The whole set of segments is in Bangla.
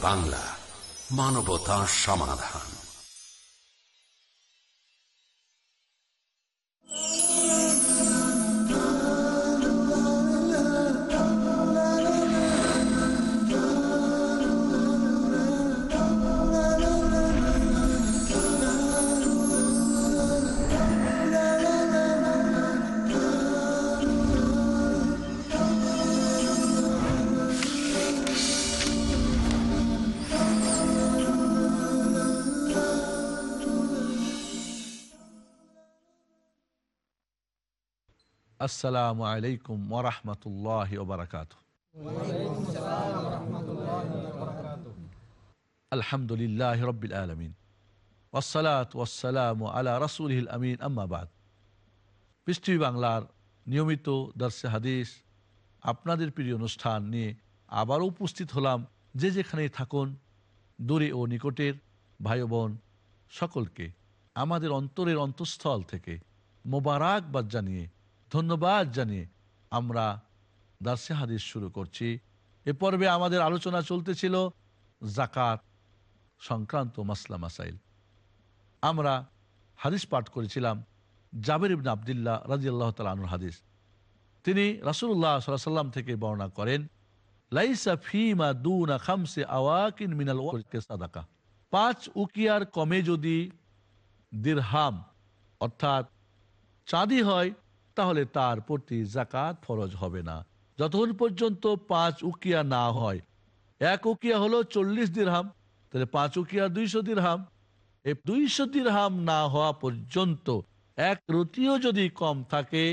বাংলা মানবতা সমাধান। আসসালামু আলাইকুম ওরহমতুল্লাহ ওবরাকাত আলহামদুলিল্লাহ রবিল আলমিন। আলা রসুলহিল আমিন আম্মাবাদ পৃথিবী বাংলার নিয়মিত দর্শে হাদিস আপনাদের প্রিয় অনুষ্ঠান নিয়ে আবারও উপস্থিত হলাম যে যেখানেই থাকুন, দূরে ও নিকটের ভাই বোন সকলকে। আমাদের অন্তরের অন্তঃস্থল থেকে মোবারকবাদ জানিয়ে ধন্যবাদ জানিয়ে আমরা দার্সে হাদিস শুরু করছি। এ পর্বে আমাদের আলোচনা চলতেছিল জাকাত সংক্রান্ত মাসলা মাসাইল। আমরা হাদিস পাঠ করেছিলাম জাবের ইবন আবদুল্লাহ রাজি আল্লাহ তালুর হাদিস। তিনি রাসুল্লাহ সাল্লাম থেকে বর্ণনা করেন, লাইসা ফিমা দুনা খামসে আওয়াকিন মিনাল সাদাকা। পাঁচ উকিয়ার কমে যদি দিরহাম, অর্থাৎ চাঁদি হয় তাহলে তার প্রতি জাকাত ফরজ হবে না। যতক্ষণ পর্যন্ত পাঁচ উকিয়া না হয়। এক উকিয়া হলো চল্লিশ দিরহাম, তাহলে পাঁচ উকিয়া দুইশো দিরহাম। এই দুইশো দিরহাম না হওয়া পর্যন্ত এক রুটিও যদি কম থাকে,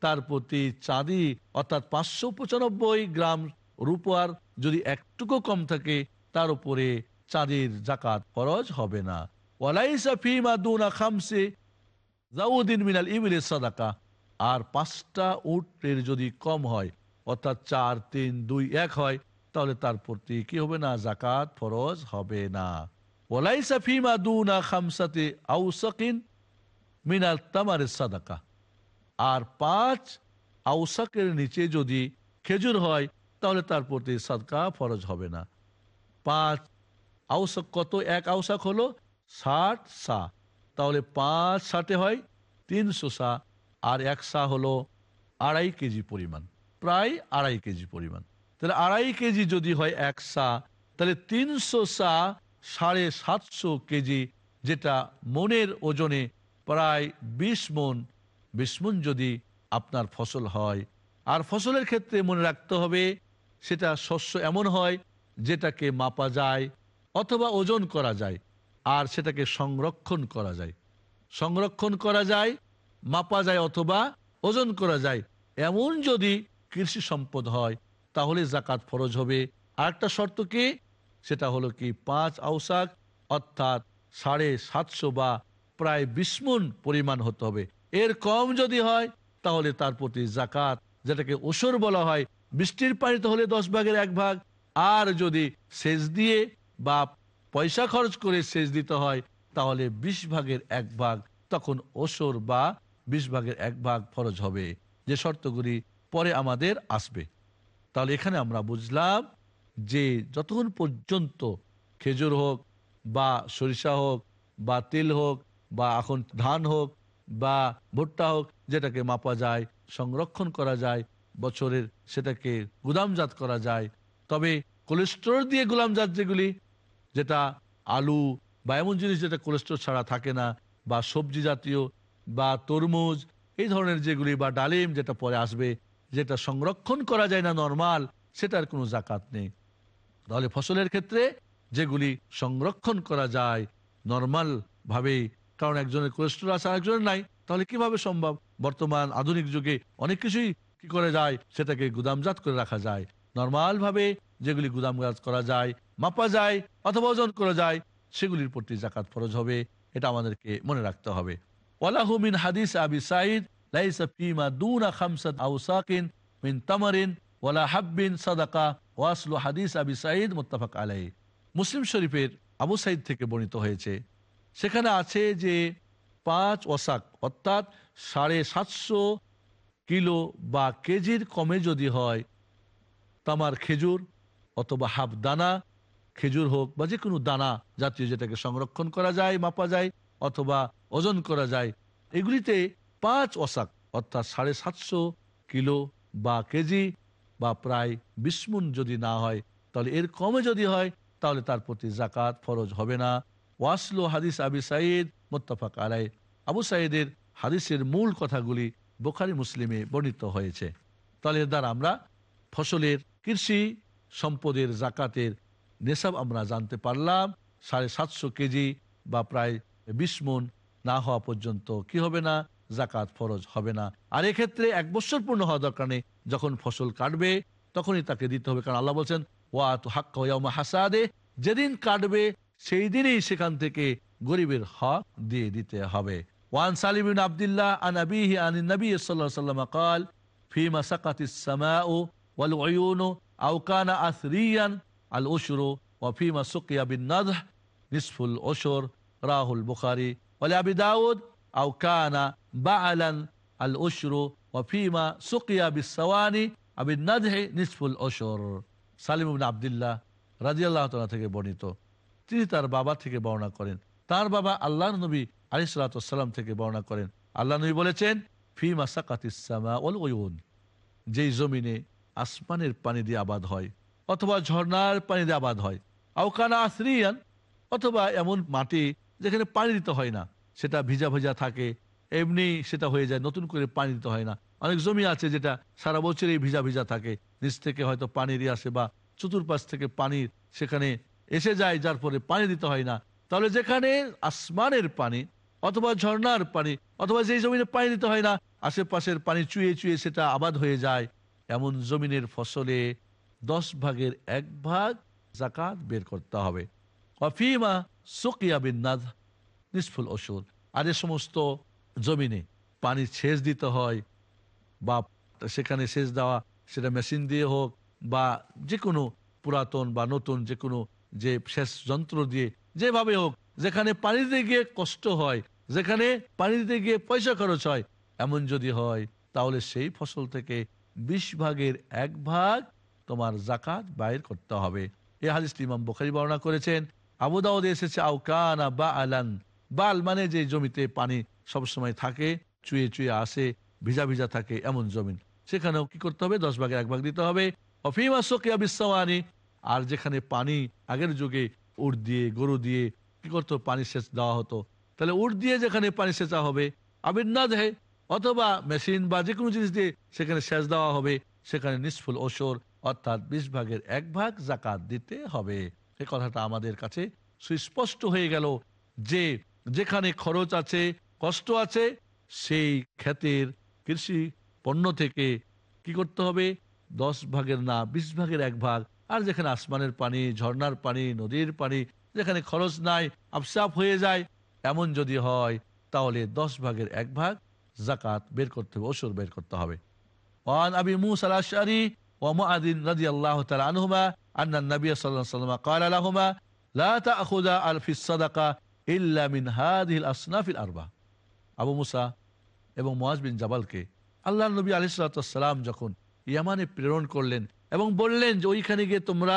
তার প্রতি চাঁদি, অর্থাৎ পাঁচশো পঁচানব্বই গ্রাম রূপার যদি একটুকু কম থাকে, তার উপরে চাঁদির জাকাত ফরজ হবে না। ওয়ালাইসা ফিমা দুনা খামসে জাউদ্দিন মিনাল ইমিল সাদাকা। আর পাঁচটা উটের যদি কম হয়, অর্থাৎ চার, তিন, দুই, এক হয়, তাহলে তার প্রতি কি হবে না? জাকাত ফরজ হবে না। ওলাইসা ফিমা দুনা খামসাতে আউসাকিন মিনাল তামারের সাদাকা। আর পাঁচ আউসাকের নিচে যদি খেজুর হয়, তাহলে তার প্রতি সাদকা ফরজ হবে না। পাঁচ আউসাক কত? এক আউসাক হলো ষাট সা। তাহলে পাঁচ ষাটে হয় তিনশো সা। আর এক সা হলো আড়াই কেজি পরিমাণ, প্রায় আড়াই কেজি পরিমাণ। তাহলে আড়াই কেজি যদি হয় এক সা তাহলে তিনশো সা সাড়ে সাতশো কেজি, যেটা মনের ওজনে প্রায় বিশ মন বিশ মন যদি আপনার ফসল হয়। আর ফসলের ক্ষেত্রে মনে রাখতে হবে, সেটা শস্য এমন হয়, যেটাকে মাপা যায় অথবা ওজন করা যায়, আর সেটাকে সংরক্ষণ করা যায়। সংরক্ষণ করা যায় মাপা যায় অথবা ওজন করা যায়। এমন যদি কৃষি সম্পদ হয়, তাহলে জাকাত ফরজ হবে। আরেকটা শর্ত কি? সেটা হলো কি, পাঁচ আউসাক, অর্থাৎ সাড়ে সাতশো বা প্রায় বিস্মুন পরিমাণ হতে হবে। এর কম যদি হয়, তাহলে তার প্রতি জাকাত যেটাকে ওসর বলা হয়, বৃষ্টির পানিতে হলে দশ ভাগের এক ভাগ। আর যদি সেচ দিয়ে বা পয়সা খরচ করে সেচ দিতে হয়, তাহলে বিশ ভাগের এক ভাগ। তখন ওসর বা বিশ ভাগের এক ভাগ ফরজ হবে। যে শর্তগুলি পরে আমাদের আসবে। তাহলে এখানে আমরা বুঝলাম যে যতক্ষণ পর্যন্ত খেজুর হোক বা সরিষা হোক বা তেল হোক বা এখন ধান হোক বা ভুট্টা হোক যেটাকে মাপা যায়, সংরক্ষণ করা যায়, বছরের সেটাকে গুদামজাত করা যায়, তবে কোলেস্ট্রল দিয়ে গুলামজাত যেগুলি, যেটা আলু বা এমন জিনিস যেটা কোলেস্ট্রল ছাড়া থাকে না বা সবজি জাতীয় বা তরমুজ, এই ধরনের যেগুলি বা ডালিম যেটা পরে আসবে, যেটা সংরক্ষণ করা যায় না নর্মাল সেটার কোনো জাকাত নেই। তাহলে ফসলের ক্ষেত্রে যেগুলি সংরক্ষণ করা যায় নর্মাল ভাবেই, কারণ একজনের কোলেস্ট্রল আছে আরেকজনের নাই, তাহলে কীভাবে সম্ভব? বর্তমান আধুনিক যুগে অনেক কিছুই কি করে যায়? সেটাকে গুদামজাত করে রাখা যায়। নর্মাল ভাবে যেগুলি গুদামজাত করা যায়, মাপা যায়, অথবা ওজন করা যায়, সেগুলির প্রতি জাকাত ফরজ হবে, এটা আমাদেরকে মনে রাখতে হবে। ওয়ালাহু মিন হাদিস আবি সাইদ লাইসা ফিমা দুনা খামসাত আউসাকিন মিন তামারিন ওয়ালা হাব্বিন সাদাকা ওয়াসলু হাদিস আবি সাইদ মুত্তাফাক আলাই মুসলিম শরীফের আবু সাইদ থেকে বর্ণিত হয়েছে, সেখানে আছে যে পাঁচ ওয়াসাক, অর্থাৎ সাড়ে সাতশো কিলো বা কেজির কমে যদি হয়, তামার খেজুর অথবা হাফ দানা, খেজুর হোক বা যে কোনো দানা জাতীয় যেটাকে সংরক্ষণ করা যায়, মাপা যায় অথবা ওজন করা যায়। এগুলিতে পাঁচ ওসাক অর্থাৎ সাড়ে সাতশো কিলো বা কেজি বা প্রায় বিস্মুন যদি না হয়, তাহলে এর কমে যদি হয়, তাহলে তার প্রতি জাকাত ফরজ হবে না। ওয়াসলো হাদিস আবি সাইদ, মোত্তাফাক আলাই আবু সাইদের হাদিসের মূল কথাগুলি বোখারি মুসলিমে বর্ণিত হয়েছে। তাহলে দ্বারা আমরা ফসলের কৃষি সম্পদের জাকাতের নেশাব আমরা জানতে পারলাম। সাড়ে সাতশো কেজি বা প্রায় বিস্মন না হওয়া পর্যন্ত কি হবে না? জাকাত ফরজ হবে না। আর এক্ষেত্রে এক বছর পূর্ণ হওয়া দরকার নেই। যখন ফসল কাটবে, তখনই তাকে দিতে হবে। কারণ আল্লাহ বলছেন ওয়া তো হাক্কা হাসাদে যেদিন কাটবে, সেই দিনই সেখান থেকে গরিবের হক দিয়ে দিতে হবে। ওয়ান সালিবিন আবদুল্লাহ, আন আবিহি নবী সাল্লাম কাল ফিমা সাকাতি আউকানা আথরিয়ান আল ওশরু ও ফিমা সুকিয়া বিন নিসফুল রাহুল বুখারি বলে আবি দাউদ আউ কানা বা আলান আল উশরু ওয়ফিমা সুকিয়া বিসাওয়ানি আবি নাজহে নিসফুল ওশর সালিম আবদুল্লাহ রাজিয়াল্লাহ তালা থেকে বর্ণিত। তিনি তার বাবা থেকে বর্ণনা করেন। তার বাবা আল্লাহ নবী আলিসাল্লাম থেকে বর্ণনা করেন। আল্লাহ নবী বলেছেন, ফিমা সাকাতিসামা ওল ওয়ুন যেই জমিনে আসমানের পানি দিয়ে আবাদ হয়, অথবা ঝর্নার পানি দিয়ে আবাদ হয়। আউকানা আসরিয়ান অথবা এমন মাটি যেখানে পানি দিতে হয় না, সেটা ভিজা ভিজা থাকে, এমনি সেটা হয়ে যায়, নতুন করে পানি দিতে হয় না। অনেক জমি আছে যেটা সারা বছরই ভিজা ভিজা থাকে, নিচ থেকে হয়তো পানি দিয়ে আসে বা চতুর্পাশ থেকে পানি সেখানে এসে যায়, যার পরে পানি দিতে হয় না। তাহলে যেখানে আসমানের পানি অথবা ঝর্ণার পানি অথবা যেই জমিনে পানি দিতে হয় না, আশেপাশের পানি চুয়ে চুয়ে সেটা আবাদ হয়ে যায়। এমন জমিনের ফসলে দশ ভাগের এক ভাগ জাকাত বের করতে হবে। অফিমা সুকিয়া বিন্নাদ নিষ্ফুল ওষুধ। আর এ সমস্ত জমিনে পানি সেচ দিতে হয় বা সেখানে সেচ দেওয়া, সেটা মেশিন দিয়ে হোক বা যে কোনো পুরাতন বা নতুন যে কোনো যে সেচ যন্ত্র দিয়ে, যেভাবে হোক, যেখানে পানি দিতে গিয়ে কষ্ট হয়, যেখানে পানি দিতে গিয়ে পয়সা খরচ হয়, এমন যদি হয়, তাহলে সেই ফসল থেকে বিশ ভাগের এক ভাগ তোমার জাকাত বাইর করতে হবে। এ হাদিসটি ইমাম বখারি বর্ণনা করেছেন। আবু দাউদে এসেছে আউকানা বা আলান বাল মানে যে জমিতে পানি সবসময় থাকে, চুয়ে চুয়ে আসে, ভিজা ভিজা থাকে এমন জমিন। সেখানেও কি করতে হবে? দশ ভাগের এক ভাগ দিতে হবে। অফিমা আর যেখানে পানি আগের যুগে উট দিয়ে, গরু দিয়ে কি করতো? পানি সেচ দেওয়া হতো। তাহলে উট দিয়ে যেখানে পানি সেচা হবে, আবির না দেয় অথবা মেশিন বা যে কোনো জিনিস দিয়ে সেখানে সেচ দেওয়া হবে, সেখানে নিষ্ফুল ওসর অর্থাৎ বিশ ভাগের এক ভাগ জাকাত দিতে হবে। এই কথাটা আমাদের কাছে সুস্পষ্ট হয়ে গেল যে যেখানে খরচ আছে, কষ্ট আছে, সেই ক্ষেতের কৃষি পণ্য থেকে কি করতে হবে? দশ ভাগের না, বিশ ভাগের এক ভাগ। আর যেখানে আসমানের পানি, ঝর্ণার পানি, নদীর পানি, যেখানে খরচ নাই আপসাপ হয়ে যায়, এমন যদি হয়, তাহলে দশ ভাগের এক ভাগ জাকাত বের করতে হবে ওসর বের করতে হবে। ওয়ান আবি মুসা আল-আশআরি ওয়া মুআদিন রাদিয়াল্লাহু তাআলা আনহুমা আন্না নবী সাল্লাহ সাল্লামা কাল আলাহমা লাতা আখুদা আল ফিসাদাকা ইল্লা মিন হাদিল আসনাফিল আরবা আবু মুসা এবং মোয়াজ বিন জাবালকে আল্লাহ নবী আলিসাল্লাম যখন ইয়ামানে প্রেরণ করলেন এবং বললেন যে, ওইখানে গিয়ে তোমরা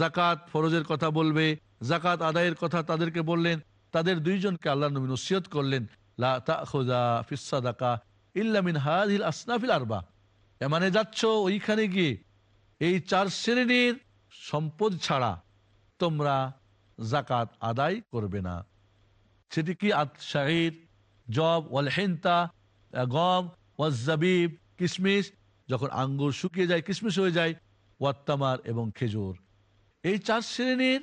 জাকাত ফরজের কথা বলবে জাকাত আদায়ের কথা তাদেরকে বললেন, তাদের দুইজনকে আল্লাহ নবী নসিহত করলেন লাকা ইল্লামিন হাদিল আসনাফিল আরবা এমানে যাচ্ছ ওইখানে গিয়ে এই চার শ্রেণির সম্পদ ছাড়া তোমরা জাকাত আদায় করবে না। সেটি কি শাহির জব ওয়াল হেন্তা, গম ওয়াজাবিব কিশমিশ যখন আঙ্গুর শুকিয়ে যায় কিশমিশ হয়ে যায় ওয়াত্তামার এবং খেজুর। এই চার শ্রেণির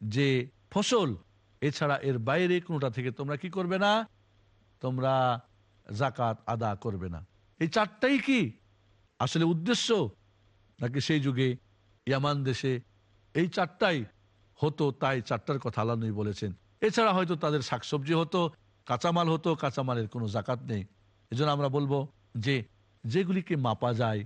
যে ফসল, এছাড়া এর বাইরে কোনোটা থেকে তোমরা কি করবে না? তোমরা জাকাত আদা করবে না। এই চারটাই কি আসলে উদ্দেশ্য? নাকি সেই যুগে ইয়ামান দেশে এই চারটাই হতো, তাই চারটার কথা আল্লাহ বলেছেন। এছাড়া হয়তো তাদের শাকসবজি হতো, কাঁচামাল হতো, কাঁচামালের কোনো জাকাত নেই। এজন্য আমরা বলব যে, যেগুলিকে মাপা যায়,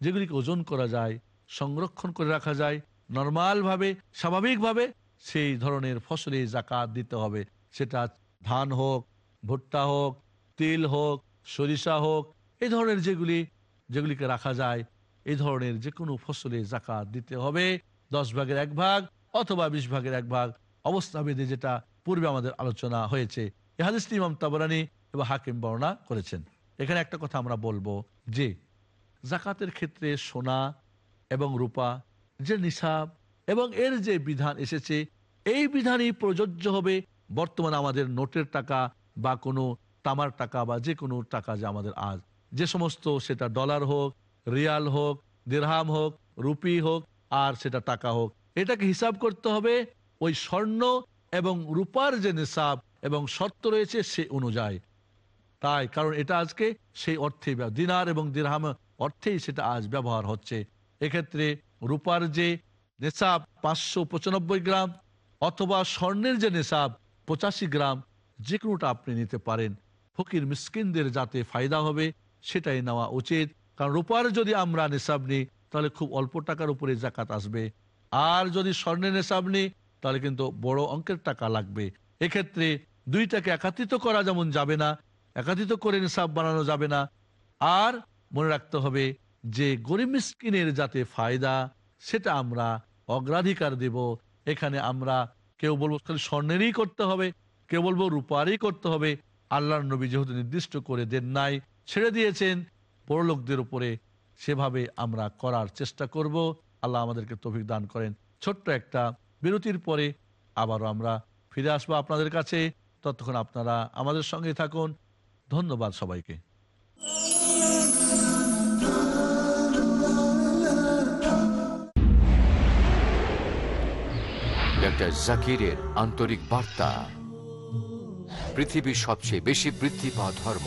যেগুলিকে ওজন করা যায়, সংরক্ষণ করে রাখা যায়, নর্মালভাবে, স্বাভাবিকভাবে সেই ধরনের ফসলে জাকাত দিতে হবে। সেটা ধান হোক, ভুট্টা হোক, তিল হোক, সরিষা হোক, এই ধরনের যেগুলি, যেগুলিকে রাখা যায় এই ধরনের যে কোনো ফসলে জাকাত দিতে হবে। দশ ভাগের এক ভাগ অথবা বিশ ভাগের এক ভাগ অবস্থা বেঁধে যেটা পূর্বে আমাদের আলোচনা হয়েছে। এ হাদিসটি ইমাম তাবরানি এবং হাকিম বর্ণনা করেছেন। এখানে একটা কথা আমরা বলব যে, জাকাতের ক্ষেত্রে সোনা এবং রূপা যে নিসাব এবং এর যে বিধান এসেছে, এই বিধানই প্রযোজ্য হবে। বর্তমানে আমাদের নোটের টাকা বা কোনো তামার টাকা বা যে কোনো টাকা যে আমাদের আজ যে সমস্ত সেটা ডলার হোক রিয়াল হোক, দিরহাম হোক, রুপি হোক, আর সেটা টাকা হোক। এটাকে হিসাব করতে হবে ওই স্বর্ণ এবং রূপার যে নিসাব এবং শর্ত রয়েছে সে অনুযায়ী। তাই, কারণ এটা আজকে সেই অর্থে দিনার এবং দিরহাম অর্থেই সেটা আজ ব্যবহার হচ্ছে। এক্ষেত্রে রূপার যে নেশাব পাঁচশো পঁচানব্বই গ্রাম অথবা স্বর্ণের যে নেশাব পঁচাশি গ্রাম, যে কোনোটা আপনি নিতে পারেন। ফকির মিসকিনদের যাতে ফায়দা হবে সেটাই নেওয়া উচিত। কারণ রূপার যদি আমরা নেশাব নিই, তাহলে খুব অল্প টাকার উপরে জাকাত আসবে। আর যদি স্বর্ণের নেশাব নিই, তাহলে কিন্তু বড় অঙ্কের টাকা লাগবে। এক্ষেত্রে দুইটাকে একাত্রিত করা যেমন যাবে না, একাত্রিত করে নিসাব বানানো যাবে না। আর মনে রাখতে হবে যে গরিব মিসকিনের যাতে ফায়দা, সেটা আমরা অগ্রাধিকার দেব। এখানে আমরা কেউ বলব খালি স্বর্ণেরই করতে হবে, কেউ বলব রূপারই করতে হবে। আল্লাহর নবী যেহেতু নির্দিষ্ট করে দেন নাই, ছেড়ে দিয়েছেন বড় লোকদের উপরে সেভাবে আমরা করার চেষ্টা করব। আল্লাহ আমাদেরকে তৌফিক দান করেন। ছোট্ট একটা বিরতির পরে আবারও আমরা ফিরে আসব আপনাদের কাছে। ততক্ষণ আপনারা আমাদের সঙ্গে থাকুন। ধন্যবাদ সবাইকে। জাকিরের আন্তরিক বার্তা। পৃথিবীর সবচেয়ে বেশি বৃদ্ধি পাওয়া ধর্ম।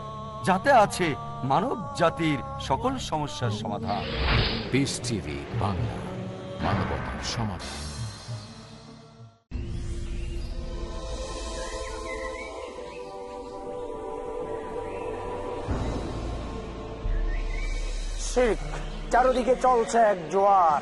যাতে আছে মানব জাতির সকল সমস্যার সমাধান। বিস টিভি বাংলা মানবতার সমাধান। শিখ চারদিকে চলছে এক জোয়ার।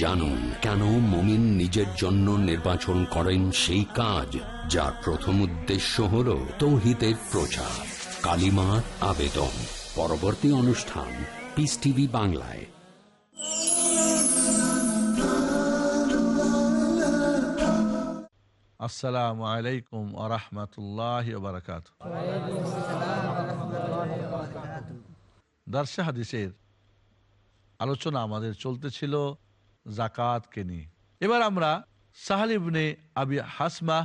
জানুন কেন মমিন নিজের জন্য নির্বাচন করেন সেই কাজ যার প্রথম উদ্দেশ্য হল তৌহিদের প্রচার। কালিমার আবেদন। পরবর্তী অনুষ্ঠান পিস টিভি বাংলায়। আসসালামু আলাইকুম আরহামতুল্লাহ বারকাত দার্সে হাদিসের আলোচনা আমাদের চলতেছিল জাকাতকে নিয়ে এবার আমরা সাহালিবনে আবি হাসমা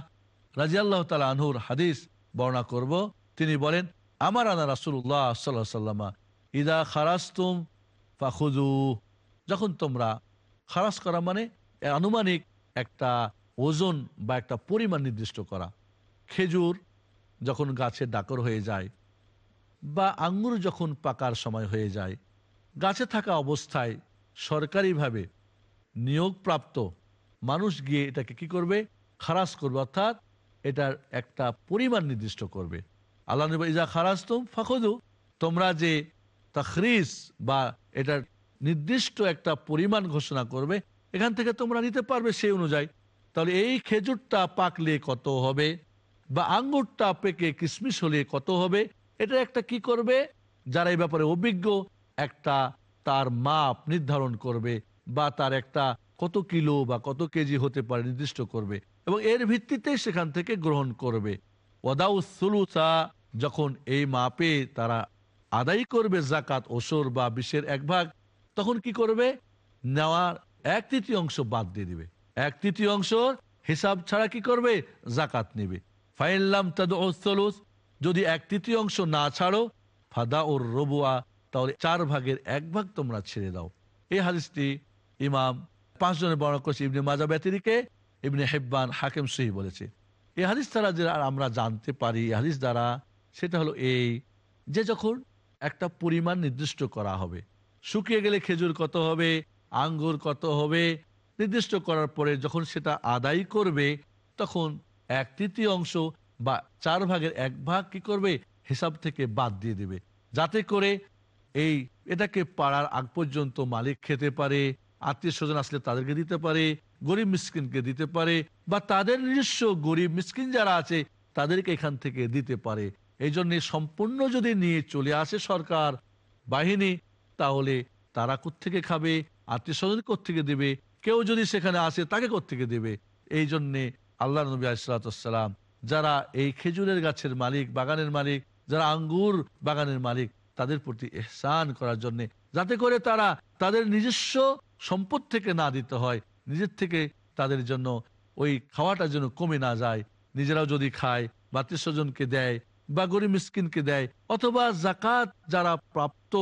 রাজিয়াল্লাহ তালা আনহুর হাদিস বর্ণনা করব। তিনি বলেন, আমার আনা রাসুল্লাহ সাল্লাহ সাল্লামা ইদা খারাস্তুম ফাখুদু যখন তোমরা খারাস করা মানে আনুমানিক একটা ওজন বা একটা পরিমাণ নির্দিষ্ট করা। খেজুর যখন গাছে ডাকর হয়ে যায় বা আঙ্গুর যখন পাকার সময় হয়ে যায়, গাছে থাকা অবস্থায় সরকারিভাবে নিয়োগপ্রাপ্ত মানুষ গিয়ে এটাকে কি করবে? খারাস করবে। অর্থাৎ এটার একটা পরিমাণ নির্দিষ্ট করবে। আল্লাহ নবী ইজা খারাস্তুম ফাখুদু তোমরা যে তাখরিস বা এটার নির্দিষ্ট একটা পরিমাণ ঘোষণা করবে, এখান থেকে তোমরা নিতে পারবে সেই অনুযায়ী। তাহলে এই খেজুরটা পাকলে কত হবে? বা আঙ্গুরটা পেকে কিশমিশ হলে কত হবে? এটা একটা কি করবে? যারা এই ব্যাপারে অভিজ্ঞ, একটা তার মাপ নির্ধারণ করবে। বা তার একটা কত কিলো বা কত কেজি হতে পারে নির্দিষ্ট করবে এবং এর ভিত্তিতে সেখান থেকে গ্রহণ করবে। ওদাউসুলুসা যখন এই মাপে তারা আদায় করবে জাকাত ওসর বা বিশ্বের এক ভাগ, তখন কি করবে? নেওয়ার এক তৃতীয় অংশ বাদ দিয়ে দিবে। এক তৃতীয় অংশ হিসাব ছাড়া কি করবে? জাকাত নেবে। ফাইল্লাম তাদ ওসলুস যদি এক তৃতীয় অংশ না ছাড়ো ফাদা ওর রবুয়া, তাহলে চার ভাগের এক ভাগ তোমরা ছেড়ে দাও। এই হাদিসটি ইমাম, পাঁচজনের বর্ণনা করছে ইবনে মাজা ব্যতিরিকে, ইবনে হেব্বান, হাকিম সহি বলেছে। এই হাদিস দ্বারা যে আমরা জানতে পারি হাদিস দ্বারা সেটা হলো এই যে যখন একটা পরিমাণ নির্দিষ্ট করা হবে, শুকিয়ে গেলে খেজুর কত হবে, আঙ্গুর কত হবে, নির্দিষ্ট করার পরে যখন সেটা আদায় করবে, তখন এক তৃতীয় অংশ বা চার ভাগের এক ভাগ কি করবে? হিসাব থেকে বাদ দিয়ে দেবে। যাতে করে এই এটাকে পাড়ার আগ পর্যন্ত মালিক খেতে পারে আত্মীয় স্বজন আসলে তাদেরকে দিতে পারে, গরিব মিসকিনকে দিতে পারে বা তাদের নিজস্ব গরিব মিসকিন যারা আছে তাদেরকে এখান থেকে দিতে পারে। এই জন্য সম্পূর্ণ যদি নিয়ে চলে আসে সরকার বাহিনী, তাহলে তারা কোত্থেকে খাবে আত্মীয় স্বজন কোত্থেকে দেবে, কেউ যদি সেখানে আসে তাকে কোত্থেকে দেবে। এই জন্যে আল্লাহ নবী আসালাম যারা এই খেজুরের গাছের মালিক, বাগানের মালিক, যারা আঙ্গুর বাগানের মালিক, তাদের প্রতি এহসান করার জন্যে, যাতে করে তারা তাদের নিজস্ব সম্পদ থেকে না দিতে হয়, নিজের থেকে তাদের জন্য ওই খাওয়াটা যেন কমে না যায়। নিজেরাও যদি খায়, বা স্বজনকে দেয়, বা গরিব মিসকিনকে দেয়, অথবা জাকাত যারা প্রাপ্ত,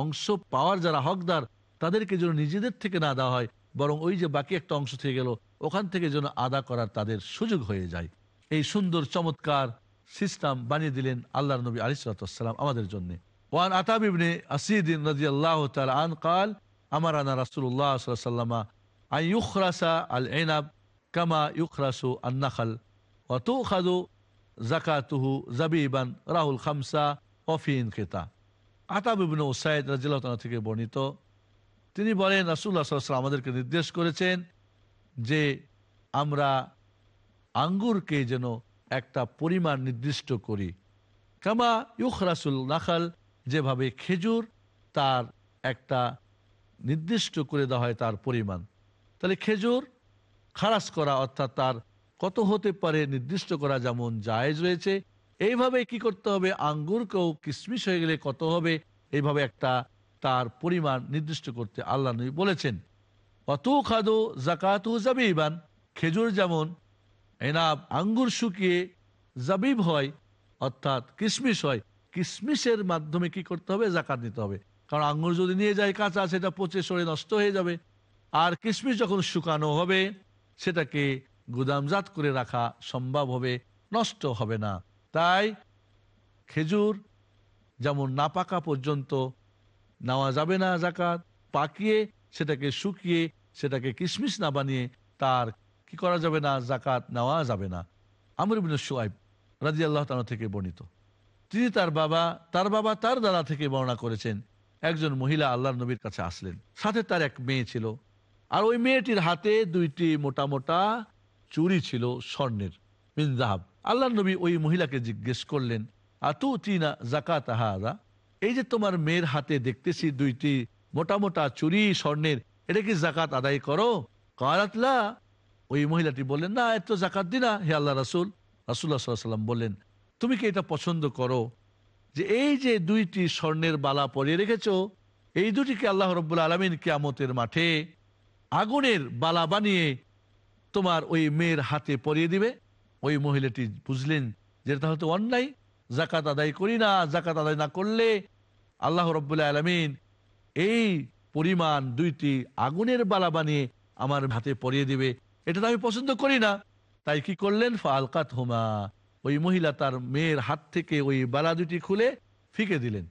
অংশ পাওয়ার যারা হকদার, তাদেরকে যেন নিজেদের থেকে না দেওয়া হয়, বরং ওই যে বাকি একটা অংশ থেকে গেল, ওখান থেকে যেন আদা করার তাদের সুযোগ হয়ে যায়। এই সুন্দর, চমৎকার সিস্টেম বানিয়ে দিলেন আল্লাহ নবী আলিসাল্লাম আমাদের জন্য। ওয়ান আতাব ইবনে আসিদিন রাজি আল্লাহ আন কাল আমার আনা রাসুল্লাহ সাল্লামা আই ইউখরাসা আল এনাব কামা ইউখরাসু আন্নাখাল অত খাদু জাকাতুহু জাবিবান রাহুল খামসা অফিন খেতা আতাব ইবনে ওসাইদ রাজিল্লাহ থেকে বর্ণিত। তিনি বলেন রাসুল্লাহ সাল্লাম আমাদেরকে নির্দেশ করেছেন যে আমরা আঙ্গুরকে যেন একটা পরিমাণ নির্দিষ্ট করি। কামা ইউখরাসুল নাখাল, যেভাবে খেজুর তার একটা নির্দিষ্ট করে দেওয়া হয় তার পরিমাণ। তাহলে খেজুর, খারাস করা অর্থাৎ তার কত হতে পারে নির্দিষ্ট করা যেমন জায়েজ রয়েছে, এইভাবে কি করতে হবে? আঙ্গুরকেও কিসমিস হয়ে গেলে কত হবে? এইভাবে একটা তার পরিমাণ নির্দিষ্ট করতে আল্লাহ নবী বলেছেন। অত খাদো জাকাতু জাবিবান, খেজুর যেমন এনাব আঙ্গুর শুকিয়ে জাবিব হয় অর্থাৎ কিসমিস হয়, কিসমিসের মাধ্যমে কি করতে হবে? জাকাত নিতে হবে। কারণ আঙ্গুর যদি নিয়ে যায় কাঁচা, সেটা পচে সরে নষ্ট হয়ে যাবে। আর কিসমিস যখন শুকানো হবে, সেটাকে গুদামজাত করে রাখা সম্ভব হবে, নষ্ট হবে না। তাই খেজুর যেমন না পাকা পর্যন্ত নেওয়া যাবে না জাকাত, পাকিয়ে সেটাকে শুকিয়ে সেটাকে কিশমিশ না বানিয়ে তার কি করা যাবে না, জাকাত নেওয়া যাবে না। আমর ইবিন সোয়াইব রাজি আল্লাহ থেকে বর্ণিত। তিনি তার বাবা তার বাবা তার দাদা থেকে বর্ণনা করেছেন। একজন মহিলা আল্লাহ নবীর কাছে আসলেন। সাথে তার এক মেয়ে ছিল। আর ওই মেয়েটির হাতে দুইটি মোটা মোটা চুরি ছিল স্বর্ণের মিনজাহাব আল্লাহ নবী ওই মহিলাকে জিজ্ঞেস করলেন, আতু চিনা জাকাত আহাদা এই যে তোমার মেয়ের হাতে দেখতেছি দুইটি মোটা মোটা চুরি স্বর্ণের, এটা কি জাকাত আদায় করো? কারাতলা ওই মহিলাটি বললেন, না, এত জাকাত দিনা, হে আল্লাহ রাসুল। রাসুল্লাহ সাল্লাম বললেন, তুমি কি এটা পছন্দ করো? যে এই যে দুইটি স্বর্ণের বালা পরিয়ে রেখেছ, এই দুটিকে আল্লাহ রব্বুল আলমিন কিয়ামতের মাঠে আগুনের বালা বানিয়ে তোমার ওই মেয়ের হাতে পরিয়ে দিবে। ওই মহিলাটি বুঝলেন যে তাহলে তো অন্যায় জাকাত আদায় করি না জাকাত আদায় না করলে আল্লাহ রব্বুল্লাহ আলমিন এই পরিমাণ দুইটি আগুনের বালা বানিয়ে আমার হাতে পরিয়ে দিবে। এটা তো আমি পছন্দ করি না। তাই কি করলেন? ফালকাত হোমা। ওই মহিলা তার মেয়ের হাত থেকে ওই বালা দুটি খুলে ফিকে দিলেন।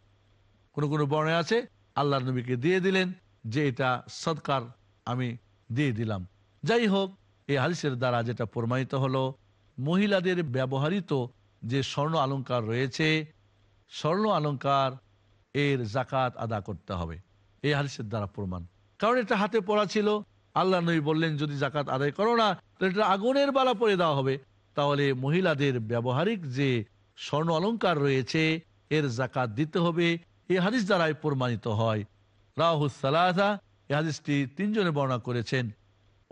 কোনো কোনো বর্ণে আছে, আল্লাহ নবীকে দিয়ে দিলেন যে এটা সৎকার আমি দিয়ে দিলাম। যাই হোক, এই হাদিসের দ্বারা যেটা প্রমাণিত হলো, মহিলাদের ব্যবহৃত যে স্বর্ণ অলংকার রয়েছে, স্বর্ণ অলংকার এর জাকাত আদা করতে হবে। এই হাদিসের দ্বারা প্রমাণ। কারণ এটা হাতে পড়া ছিল। আল্লাহ নবী বললেন, যদি জাকাত আদায় করো না, তাহলে এটা আগুনের বালা পরে দেওয়া হবে। তাহলে মহিলাদের ব্যবহারিক যে স্বর্ণ অলংকার রয়েছে, এর জাকাত দিতে হবে। এ হাদিস দ্বারাই প্রমাণিত হয়। রাহুসালাহা এ হাদিসটি তিনজনে বর্ণনা করেছেন।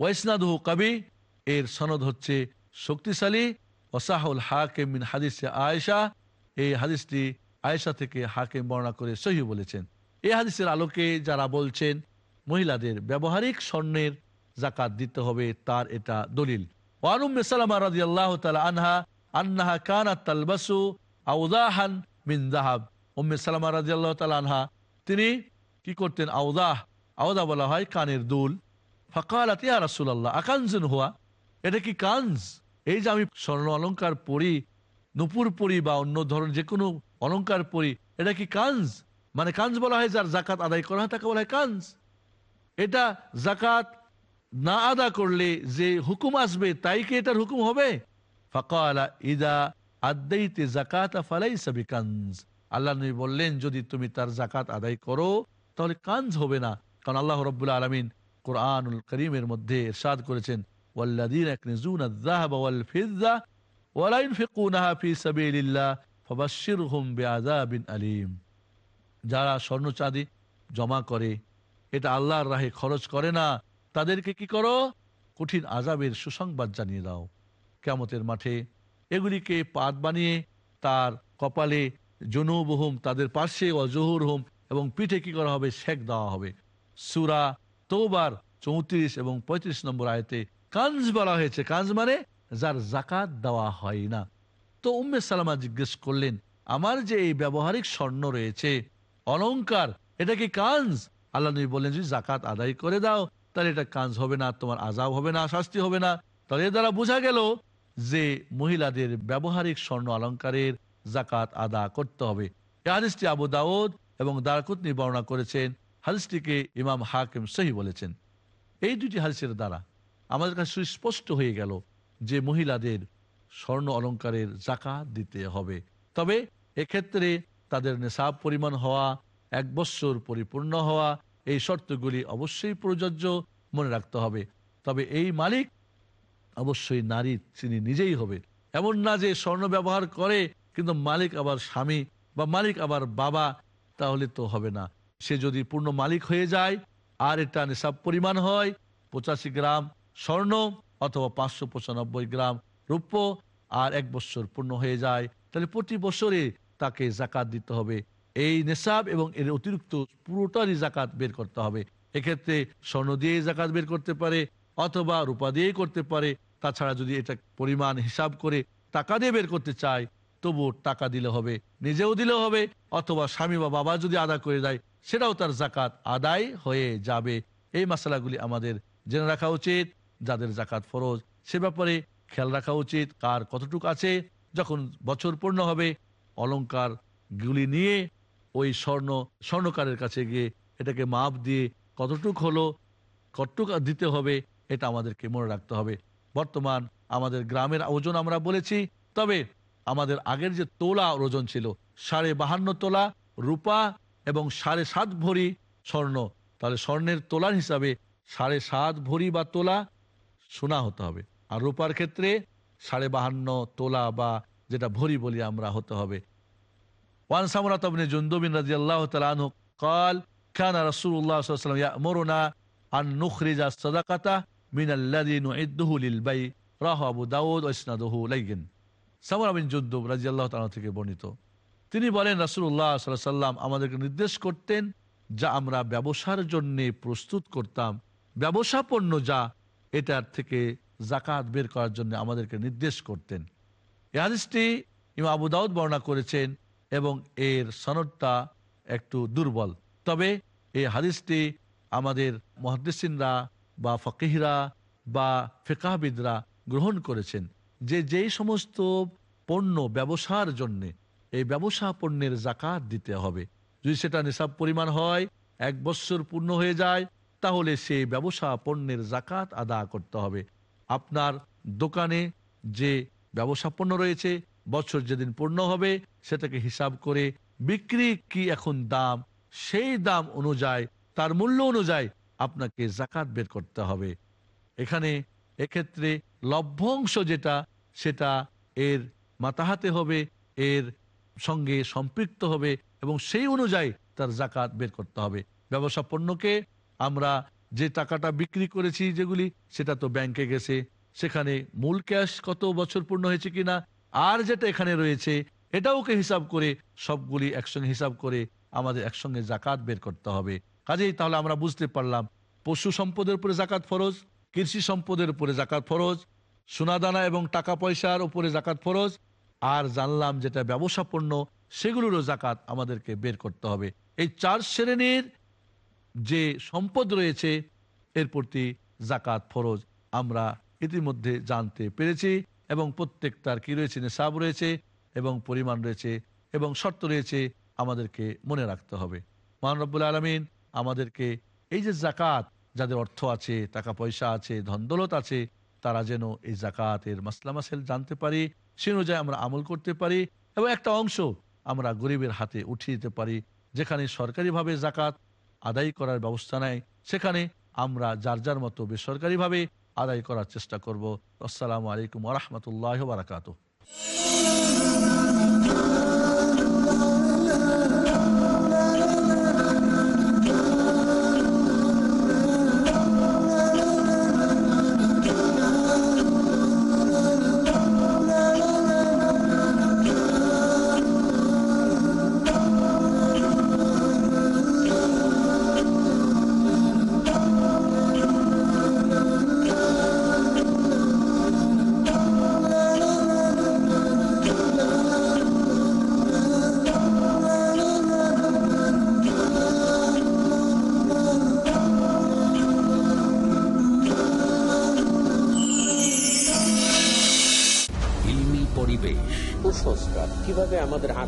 ওয়াইসনাদহু কবি, এর সনদ হচ্ছে শক্তিশালী। ওসাহুল হাকিম মিন হাদিসে আয়েশা এই হাদিসটি আয়েশা থেকে হাকিম বর্ণনা করে সহি বলেছেন। এই হাদিসের আলোকে যারা বলছেন, মহিলাদের ব্যবহারিক স্বর্ণের জাকাত দিতে হবে, তার এটা দলিল। ওয়ানুম্মে সালামা রাদিয়াল্লাহু তাআলা আনহা আন্নাহা কানাত তালবাসু আউদাহান মিন যাহাব উম্মে সালামা রাদিয়াল্লাহু তাআলা আনহা তিনি কি করতেন? আউদাহ আউদা বলা হয় কানের দুল। ফাকালাত ইয়া রাসূলুল্লাহ, আকানজুন হুয়া? এটা কি কানজ? এই যে আমি স্বর্ণ অলংকার পরি, নুপুর পরি বা অন্য ধরনের যে কোনো অলংকার পরি, এটা কি কাঞ্জ মানে কানজ বলা হয় যার জাকাত আদায় করা হয়, তাকে বলা হয় কাঞ্জ এটা জাকাত না আদা করলে যে হুকুম আসবে, তাই কি এটার হুকুম হবে? জাকাত আল্লাহ বললেন, যদি তুমি তার জাকাত আদায় করো, তাহলে কানজ হবে না। কারণ আল্লাহ রব্বুল্লাহ আলমিন কোরআনুল করিমের মধ্যে ইরশাদ করেছেন যারা স্বর্ণ চাঁদি জমা করে, এটা আল্লাহর রাহে খরচ করে না। তাদেরকে কি করো? কঠিন আজাবের সুসংবাদ জানিয়ে দাও। কেমতের মাঠে এগুলিকে পাত বানিয়ে তার কপালে জনুব হুম, তাদের পার্শ্বে অজহুর হোম এবং পিঠে কি করা হবে? শেক দেওয়া হবে। সুরা তোবার চৌত্রিশ এবং পঁয়ত্রিশ নম্বর আয়তে কানজ বলা হয়েছে। কানজ মানে যার জাকাত দেওয়া হয় না। তো উম্মে সালামা জিজ্ঞেস করলেন, আমার যে এই ব্যবহারিক স্বর্ণ রয়েছে, অলংকার, এটা কি কানজ? আল্লাহ নবী বললেন, যদি জাকাত আদায় করে দাও তাহলে এটা কাজ হবে না, তোমার আজাব হবে না, শাস্তি হবে না। তাহলে দ্বারা বোঝা গেল যে মহিলাদের ব্যবহারিক স্বর্ণ অলংকারের জাকাত আদা করতে হবে। হাদিসটি আবু দাউদ এবং দারকুতনি বর্ণনা করেছেন। হাদিসটিকে ইমাম হাকিম সহি বলেছেন। এই দুটি হাদিসের দ্বারা আমাদের কাছে সুস্পষ্ট হয়ে গেল যে মহিলাদের স্বর্ণ অলংকারের জাকাত দিতে হবে। তবে এক্ষেত্রে তাদের নেশাব পরিমাণ হওয়া, এক বৎসর পরিপূর্ণ হওয়া এই শর্তগুলি অবশ্যই প্রযোজ্য মনে রাখতে হবে। তবে এই মালিক অবশ্যই নারী, তিনি নিজেই হবে। এমন না যে স্বর্ণ ব্যবহার করে, কিন্তু মালিক আবার স্বামী বা মালিক আবার বাবা, তাহলে তো হবে না। সে যদি পূর্ণ মালিক হয়ে যায়, আর এটা নেশাব পরিমাণ হয়, পঁচাশি গ্রাম স্বর্ণ অথবা পাঁচশো পঁচানব্বই গ্রাম রূপ্য, আর এক বছর পূর্ণ হয়ে যায়, তাহলে প্রতি বছরে তাকে জাকাত দিতে হবে। এই নেশাব এবং এর অতিরিক্ত পুরোটারই জাকাত বের করতে হবে। এক্ষেত্রে স্বর্ণ দিয়ে জাকাত বের করতে পারে অথবা রূপা দিয়েই করতে পারে। তাছাড়া যদি এটা পরিমাণ হিসাব করে টাকা দিয়ে বের করতে চায় তবু টাকা দিলে হবে, নিজেও দিলে হবে অথবা স্বামী বা বাবা যদি আদা করে দেয়, সেটাও তার জাকাত আদায় হয়ে যাবে। এই মশলাগুলি আমাদের জেনে রাখা উচিত, যাদের জাকাত ফরজ সে ব্যাপারে খেয়াল রাখা উচিত, কার কতটুক আছে, যখন বছর পূর্ণ হবে অলংকার গুলি নিয়ে ওই স্বর্ণ, স্বর্ণকারের কাছে গিয়ে এটাকে মাপ দিয়ে কতটুক হলো, কতটুক দিতে হবে, এটা আমাদেরকে মনে রাখতে হবে। বর্তমান আমাদের গ্রামের ওজন আমরা বলেছি, তবে আমাদের আগের যে তোলা ওজন ছিল, সাড়ে বাহান্ন তোলা রূপা এবং সাড়ে সাত ভরি স্বর্ণ। তাহলে স্বর্ণের তোলার হিসাবে সাড়ে সাত ভরি বা তোলা সোনা হতে হবে। আর রূপার ক্ষেত্রে সাড়ে বাহান্ন তোলা বা যেটা ভরি বলি আমরা হতে হবে। ওয়ান সামরাত আবনে জন্দুবিন রাজি খান রসুল্লাহ সাল্লাম ইয়ামরুনা আন নুখরিজা সাদাকাতা মিনাল্লাযী নুইদ্দুহু লিল বাই আবু দাউদ ওয়া ইসনাদুহু লাইগিন বিন জুদ্দুব রাদিয়াল্লাহু থেকে বর্ণিত। তিনি বলেন, রাসূলুল্লাহ সাল্লাল্লাহু সাল্লাম আমাদেরকে নির্দেশ করতেন যা আমরা ব্যবসার জন্য প্রস্তুত করতাম। ব্যবসা পণ্য যা, এটার থেকে জাকাত বের করার জন্য আমাদেরকে নির্দেশ করতেন। এ হাদিসটি ইমা আবু দাউদ বর্ণনা করেছেন। এবং এর সনদটা একটু দুর্বল। তবে এই হাদিসটি আমাদের মহাদ্দেসিনরা বা ফকিহরা বা ফেকাহবিদরা গ্রহণ করেছেন যে যেই সমস্ত পণ্য ব্যবসার জন্যে এই ব্যবসা পণ্যের জাকাত দিতে হবে। যদি সেটা নিসাব পরিমাণ হয়, এক বৎসর পূর্ণ হয়ে যায়, তাহলে সেই ব্যবসা পণ্যের জাকাত আদা করতে হবে। আপনার দোকানে যে ব্যবসা পণ্য রয়েছে বছর যেদিন পূর্ণ হবে, সেটাকে হিসাব করে বিক্রি কি এখন দাম, সেই দাম অনুযায়ী, তার মূল্য অনুযায়ী আপনাকে জাকাত বের করতে হবে। এখানে এক্ষেত্রে লভ্যাংশ যেটা, সেটা এর মাতাহাতে হবে, এর সঙ্গে সম্পৃক্ত হবে এবং সেই অনুযায়ী তার জাকাত বের করতে হবে। ব্যবসা পণ্যকে আমরা যে টাকাটা বিক্রি করেছি যেগুলি, সেটা তো ব্যাংকে গেছে। সেখানে মূল ক্যাশ কত বছর পূর্ণ হয়েছে কিনা আর যেটা এখানে রয়েছে এটাওকে হিসাব করে, সবগুলি একসঙ্গে হিসাব করে আমাদের একসঙ্গে জাকাত বের করতে হবে। কাজেই তাহলে আমরা বুঝতে পারলাম, পশু সম্পদের উপরে জাকাত ফরজ, কৃষি সম্পদের উপরে জাকাত ফরজ, সোনাদানা এবং টাকা পয়সার উপরে জাকাত ফরজ, আর জানলাম যেটা ব্যবসা পণ্য সেগুলোরও জাকাত আমাদেরকে বের করতে হবে। এই চার শ্রেণির যে সম্পদ রয়েছে, এর প্রতি জাকাত ফরজ, আমরা ইতিমধ্যে জানতে পেরেছি। এবং প্রত্যেকটার কি রয়েছে? নেশাব রয়েছে এবং পরিমাণ রয়েছে এবং শর্ত রয়েছে আমাদেরকে মনে রাখতে হবে। মহানরবুল আলমিন আমাদেরকে এই যে জাকাত যাদের অর্থ আছে, টাকা পয়সা আছে ধনদৌলত আছে, তারা যেন এই জাকাতের মাসলা মাসেল জানতে পারি, সে অনুযায়ী আমরা আমল করতে পারি এবং একটা অংশ আমরা গরিবের হাতে উঠিয়ে দিতে পারি। যেখানে সরকারিভাবে জাকাত আদায় করার ব্যবস্থা নেয় সেখানে আমরা যার যার মতো বেসরকারিভাবে আদায় করার চেষ্টা করব। আসসালামু আলাইকুম রহমতুল্লাহ বারাকাত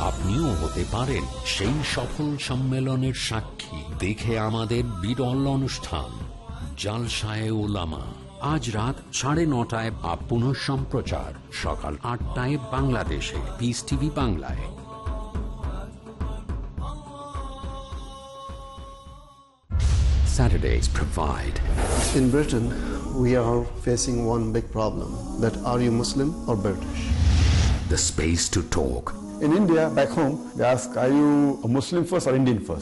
আপনিও হতে পারেন সেই সফল সম্মেলনের সাক্ষী দেখে আমাদের বিরল অনুষ্ঠান জালসায় ওলামা আজ রাত সাড়ে নটায় বা পুনঃ সম্প্রচার সকাল আটটায় বাংলাদেশে পিস টিভি বাংলায় Saturdays provide In Britain, we are facing one big problem that are you Muslim or British? the space to talk In India, back home, they ask, are you a Muslim first or Indian first?